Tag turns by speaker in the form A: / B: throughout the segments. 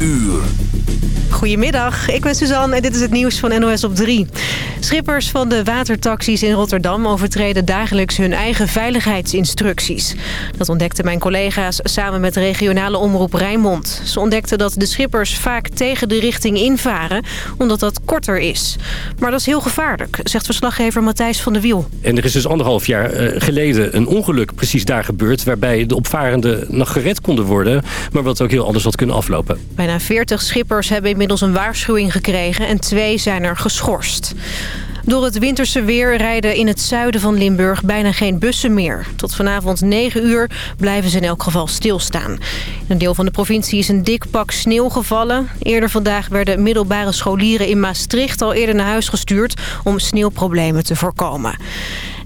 A: uur.
B: Goedemiddag, ik ben Suzanne en dit is het nieuws van NOS op 3. Schippers van de watertaxis in Rotterdam overtreden dagelijks hun eigen veiligheidsinstructies. Dat ontdekten mijn collega's samen met regionale omroep Rijnmond. Ze ontdekten dat de schippers vaak tegen de richting invaren, omdat dat korter is. Maar dat is heel gevaarlijk, zegt verslaggever Matthijs van der Wiel.
C: En er is dus anderhalf jaar eh, geleden een ongeluk precies daar gebeurd... waarbij de opvarenden nog gered konden worden... maar wat ook heel anders had kunnen aflopen.
B: Bijna 40 schippers hebben inmiddels een waarschuwing gekregen en twee zijn er geschorst. Door het winterse weer rijden in het zuiden van Limburg bijna geen bussen meer. Tot vanavond 9 uur blijven ze in elk geval stilstaan. In een deel van de provincie is een dik pak sneeuw gevallen. Eerder vandaag werden middelbare scholieren in Maastricht al eerder naar huis gestuurd... om sneeuwproblemen te voorkomen.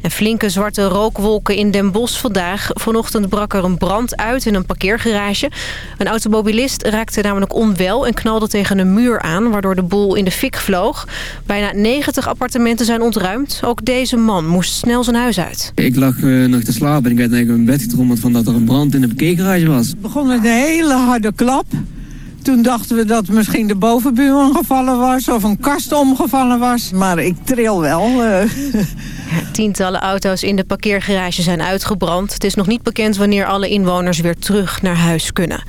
B: En flinke zwarte rookwolken in Den Bosch vandaag. Vanochtend brak er een brand uit in een parkeergarage. Een automobilist raakte namelijk onwel en knalde tegen een muur aan... waardoor de boel in de fik vloog. Bijna 90 appartementen zijn ontruimd. Ook deze man moest snel zijn huis uit.
D: Ik lag uh, nog te slapen en ik werd eigenlijk in mijn bed getrommeld... van dat er een brand in de parkeergarage was.
E: Het begon met een hele harde klap. Toen dachten we dat misschien de bovenbuur gevallen was of een kast omgevallen was. Maar ik tril wel. Uh.
B: Tientallen auto's in de parkeergarage zijn uitgebrand. Het is nog niet bekend wanneer alle inwoners weer terug naar huis kunnen.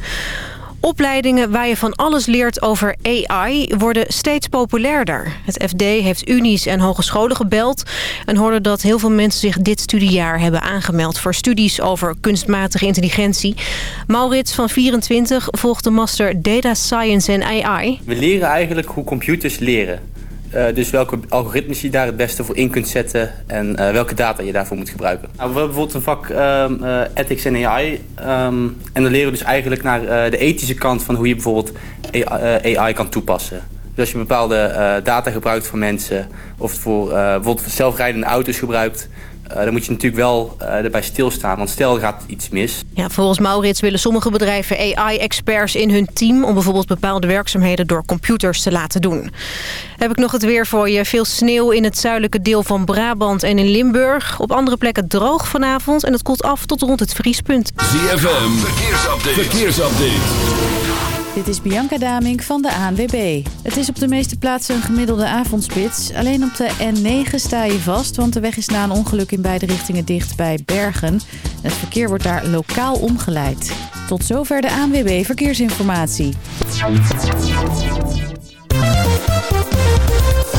B: Opleidingen waar je van alles leert over AI worden steeds populairder. Het FD heeft unies en hogescholen gebeld... en hoorde dat heel veel mensen zich dit studiejaar hebben aangemeld... voor studies over kunstmatige intelligentie. Maurits van 24 volgt de master Data Science en AI.
F: We leren eigenlijk hoe computers leren. Uh, dus welke algoritmes je daar het beste voor in kunt zetten en uh, welke data je daarvoor moet gebruiken. Nou, we hebben bijvoorbeeld een vak um, uh, Ethics en AI. Um, en dan leren we dus eigenlijk naar de ethische kant van hoe je bijvoorbeeld AI, AI kan toepassen. Dus als je bepaalde data gebruikt van mensen of voor bijvoorbeeld zelfrijdende auto's gebruikt... Uh, dan moet je natuurlijk wel uh, erbij stilstaan, want stel gaat iets mis.
B: Ja, volgens Maurits willen sommige bedrijven AI-experts in hun team... om bijvoorbeeld bepaalde werkzaamheden door computers te laten doen. Heb ik nog het weer voor je. Veel sneeuw in het zuidelijke deel van Brabant en in Limburg. Op andere plekken droog vanavond en het koelt af tot rond het vriespunt.
A: ZFM, verkeersupdate. verkeersupdate.
G: Dit is Bianca Damink van de ANWB. Het is op de meeste plaatsen een gemiddelde avondspits. Alleen op de N9 sta je vast, want de weg is na een ongeluk in beide richtingen dicht bij Bergen. Het verkeer wordt daar lokaal omgeleid. Tot zover de ANWB Verkeersinformatie.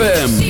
H: ZFM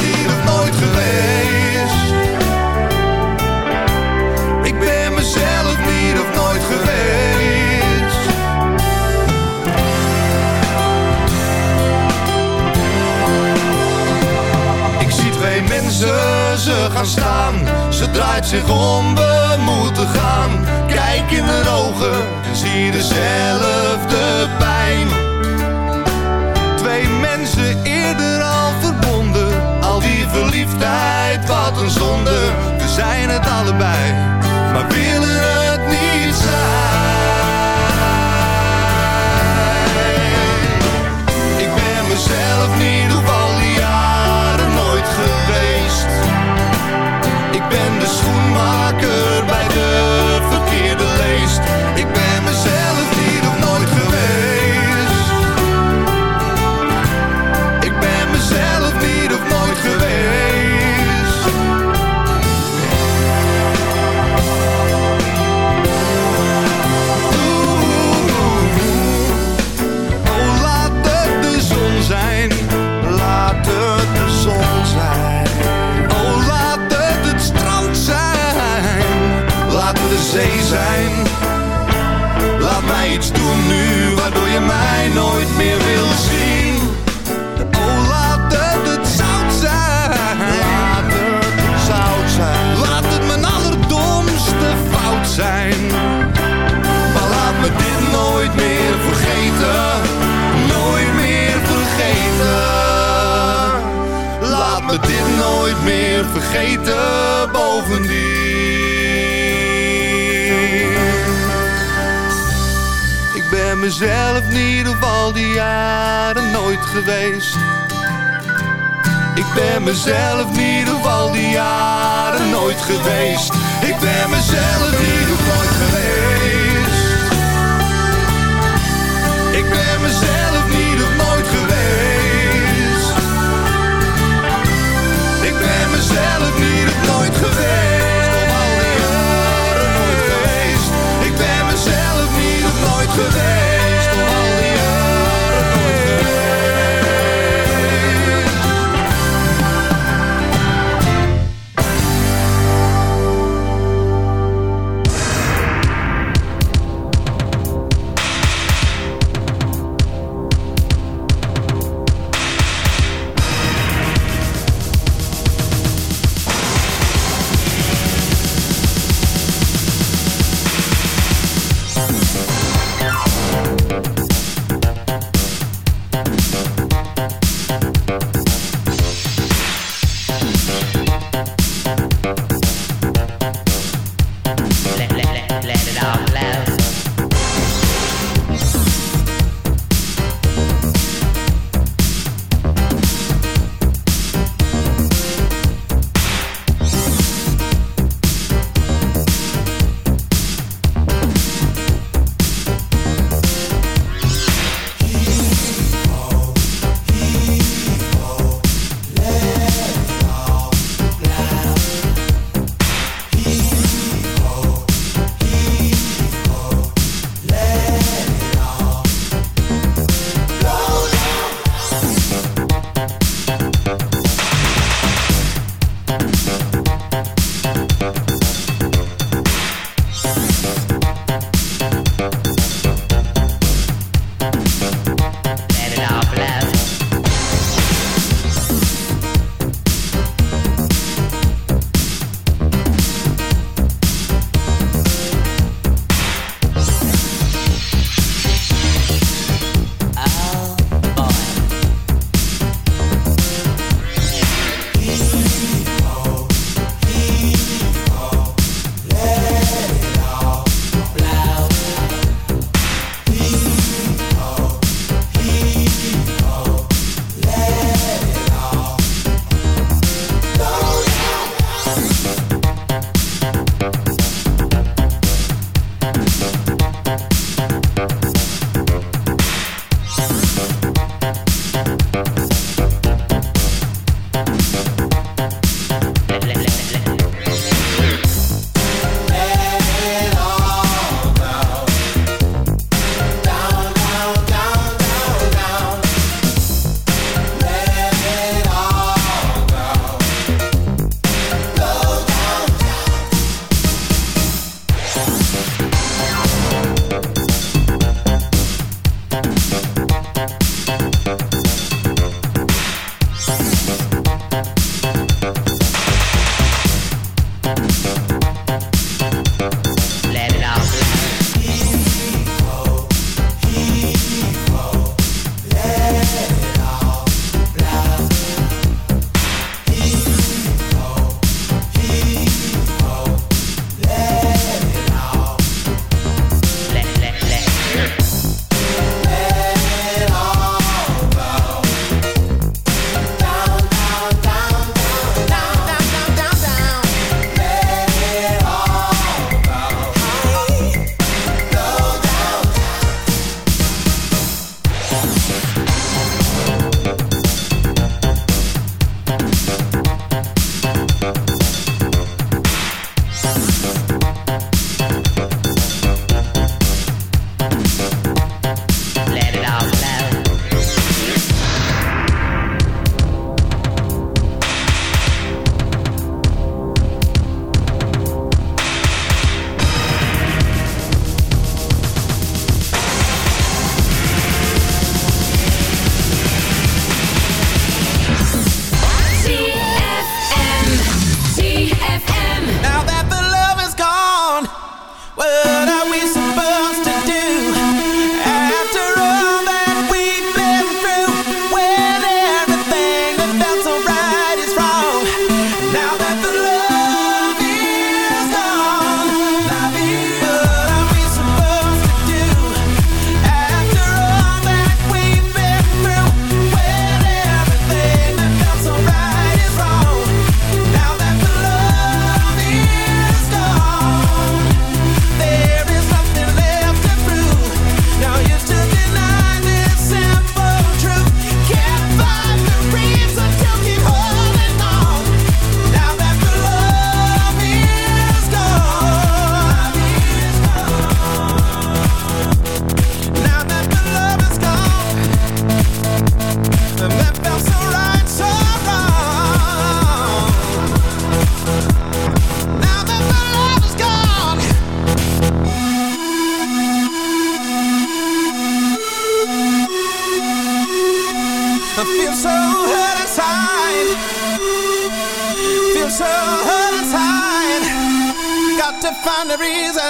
I: Ze draait zich om, we moeten gaan. Kijk in haar ogen en zie de zelf. nooit meer vergeten bovendien. Ik ben mezelf niet ieder al die jaren nooit geweest. Ik ben mezelf niet ieder al die jaren nooit geweest. Ik ben mezelf niet ieder geval geweest.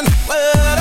J: What?
K: Well,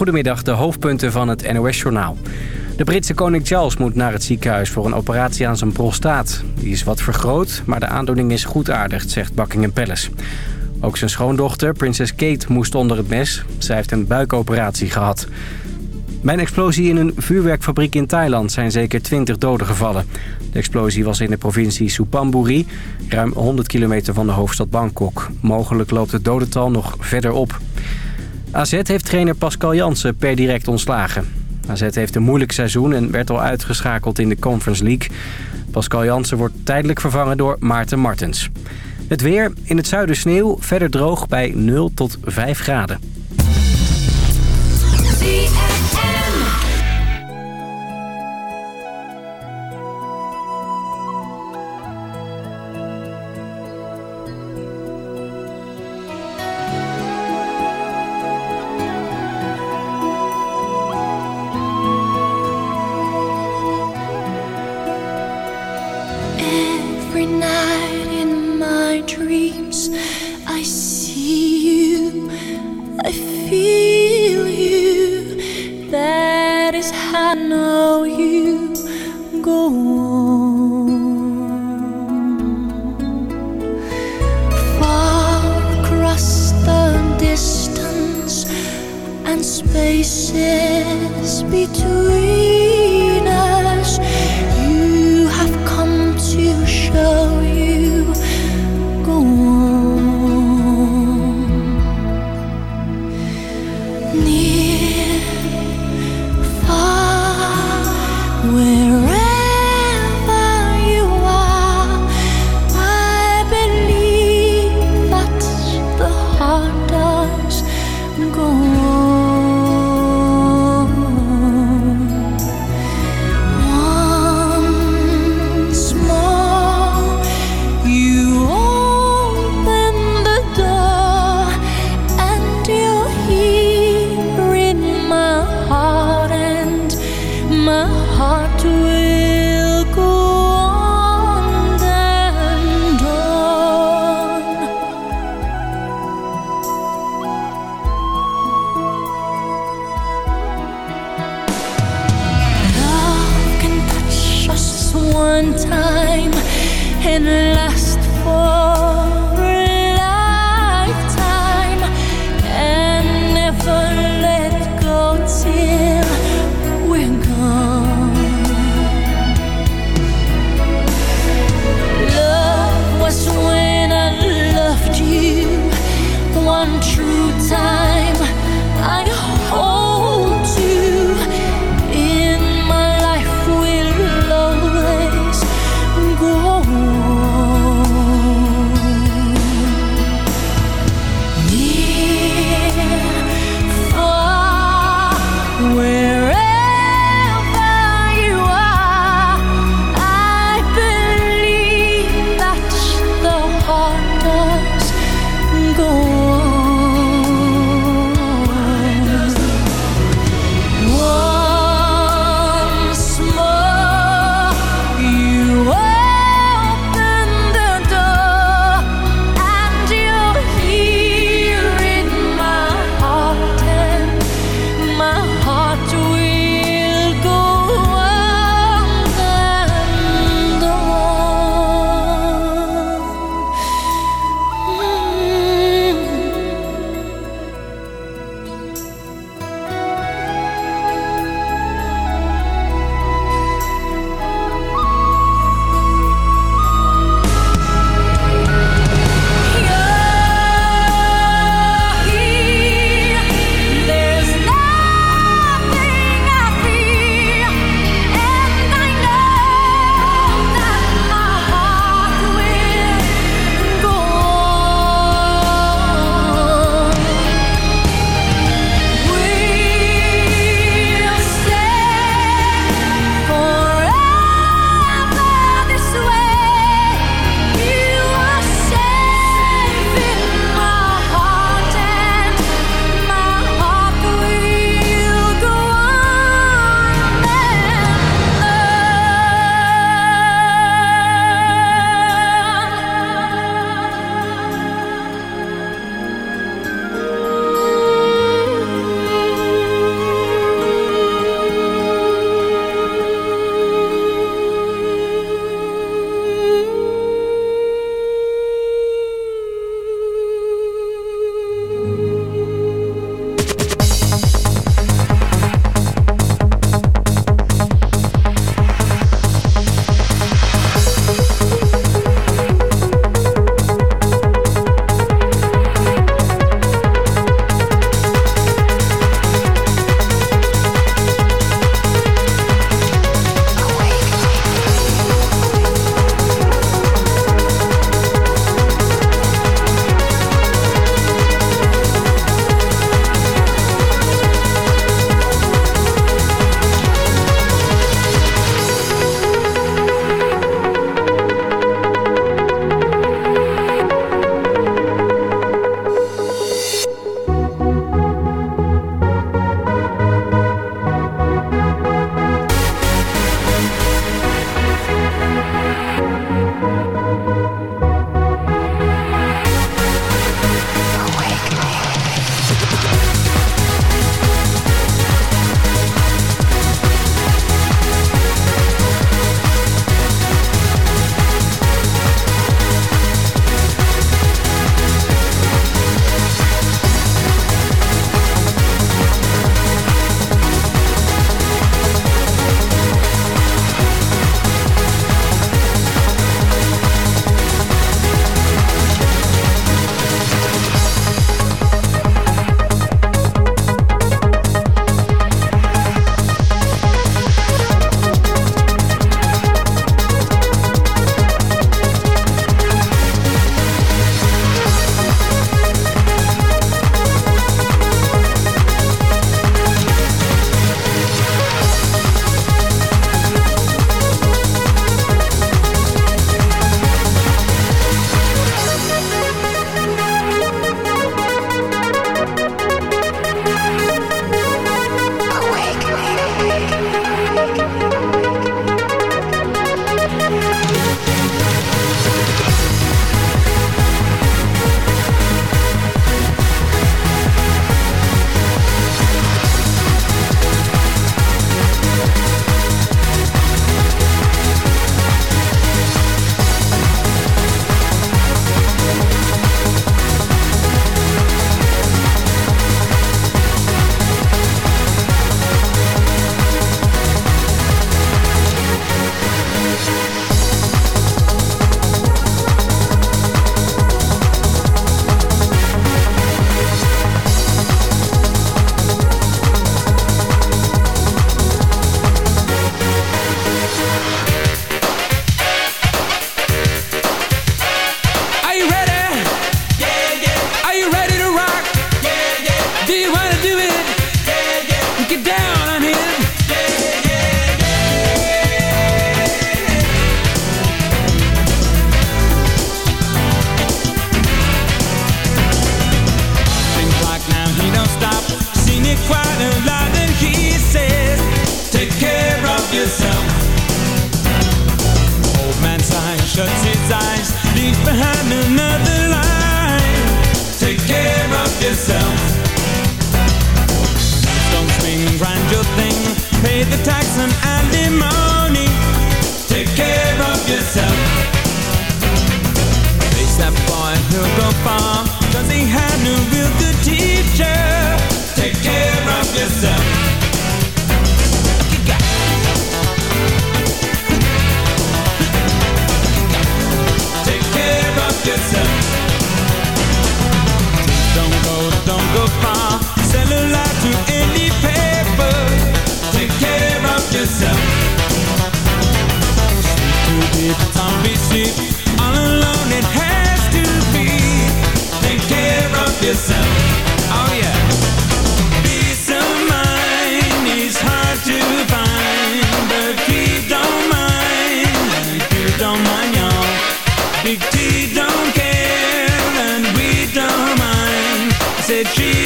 L: Goedemiddag, de hoofdpunten van het NOS-journaal. De Britse koning Charles moet naar het ziekenhuis voor een operatie aan zijn prostaat. Die is wat vergroot, maar de aandoening is goedaardigd, zegt Buckingham Palace. Ook zijn schoondochter, prinses Kate, moest onder het mes. Zij heeft een buikoperatie gehad. Bij een explosie in een vuurwerkfabriek in Thailand zijn zeker 20 doden gevallen. De explosie was in de provincie Suphanburi, ruim 100 kilometer van de hoofdstad Bangkok. Mogelijk loopt het dodental nog verder op. AZ heeft trainer Pascal Jansen per direct ontslagen. AZ heeft een moeilijk seizoen en werd al uitgeschakeld in de Conference League. Pascal Jansen wordt tijdelijk vervangen door Maarten Martens. Het weer, in het zuiden sneeuw, verder droog bij 0 tot 5 graden.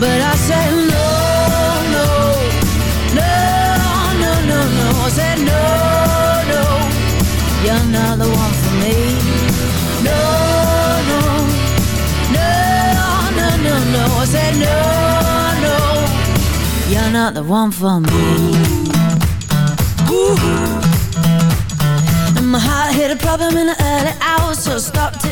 M: But I said no, no, no, no, no, no. I said no, no, you're not the one for me. No, no, no, no, no, no. I said no, no, you're not the one for me. Ooh. And my heart hit a problem in the early hours, so stop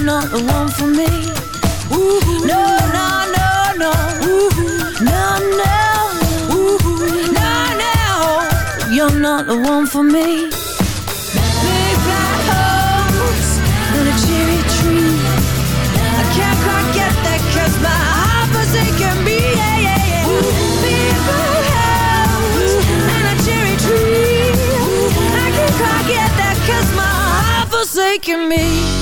M: you're not the one for me. No, no, no, no, no, no, no, no, you're not the one for me. Big black house and a cherry tree. I can't quite get that 'cause my heart forsaken me. Yeah, yeah, yeah. Big black house and a cherry tree. I can't quite get that 'cause my heart forsaken me.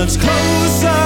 J: much closer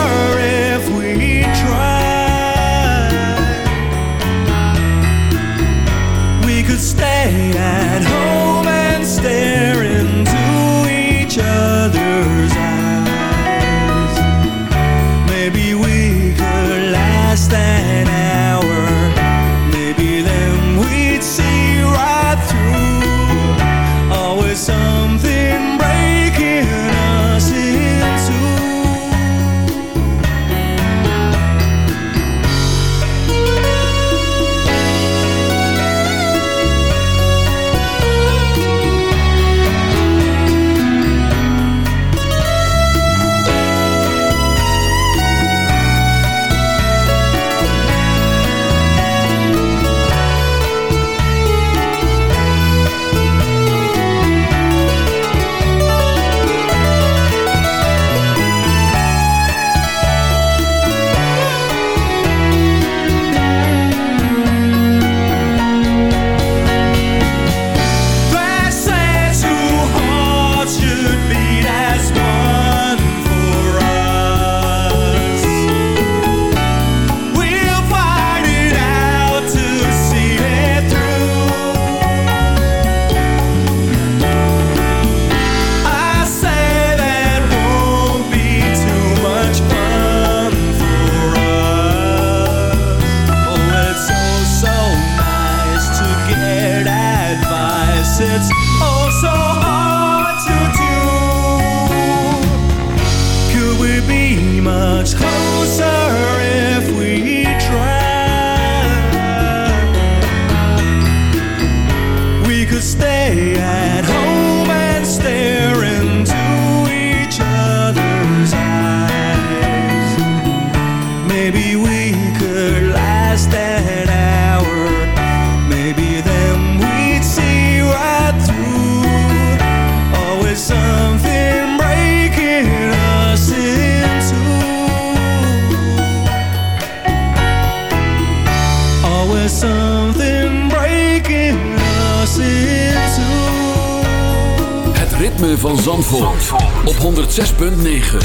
N: 106.9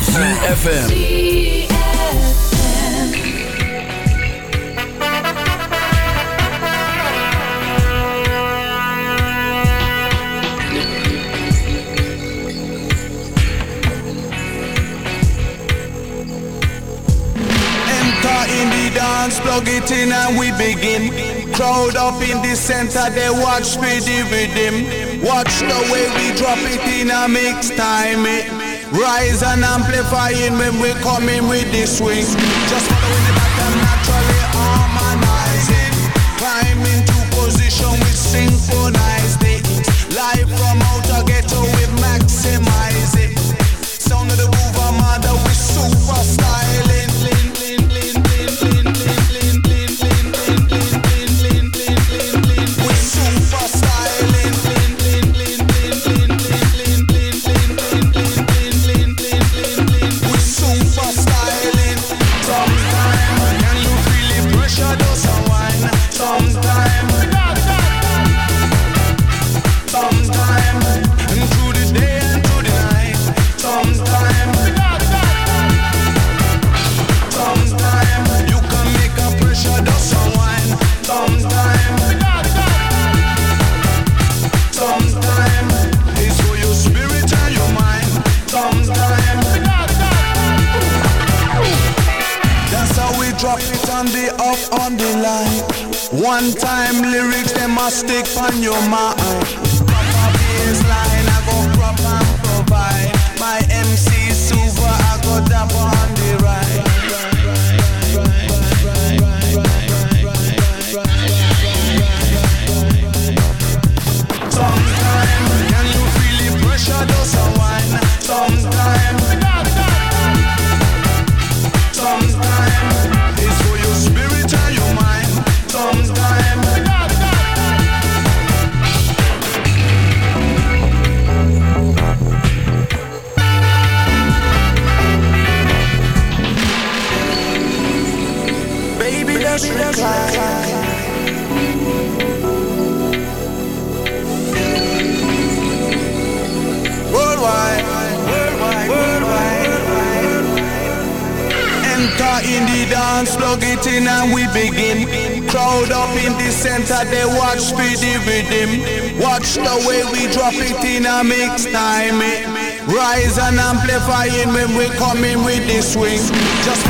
H: ZFM Plug it in and we begin. Crowd up in the center, they watch me the rhythm. Watch the way we drop it in a mix time it. Rise and amplifying when we come in with the swing. Just following the pattern naturally harmonizing Climb into position we synchronize it. Life from outer ghetto we maximize it. your mind. magnifying when we coming with the swing. Just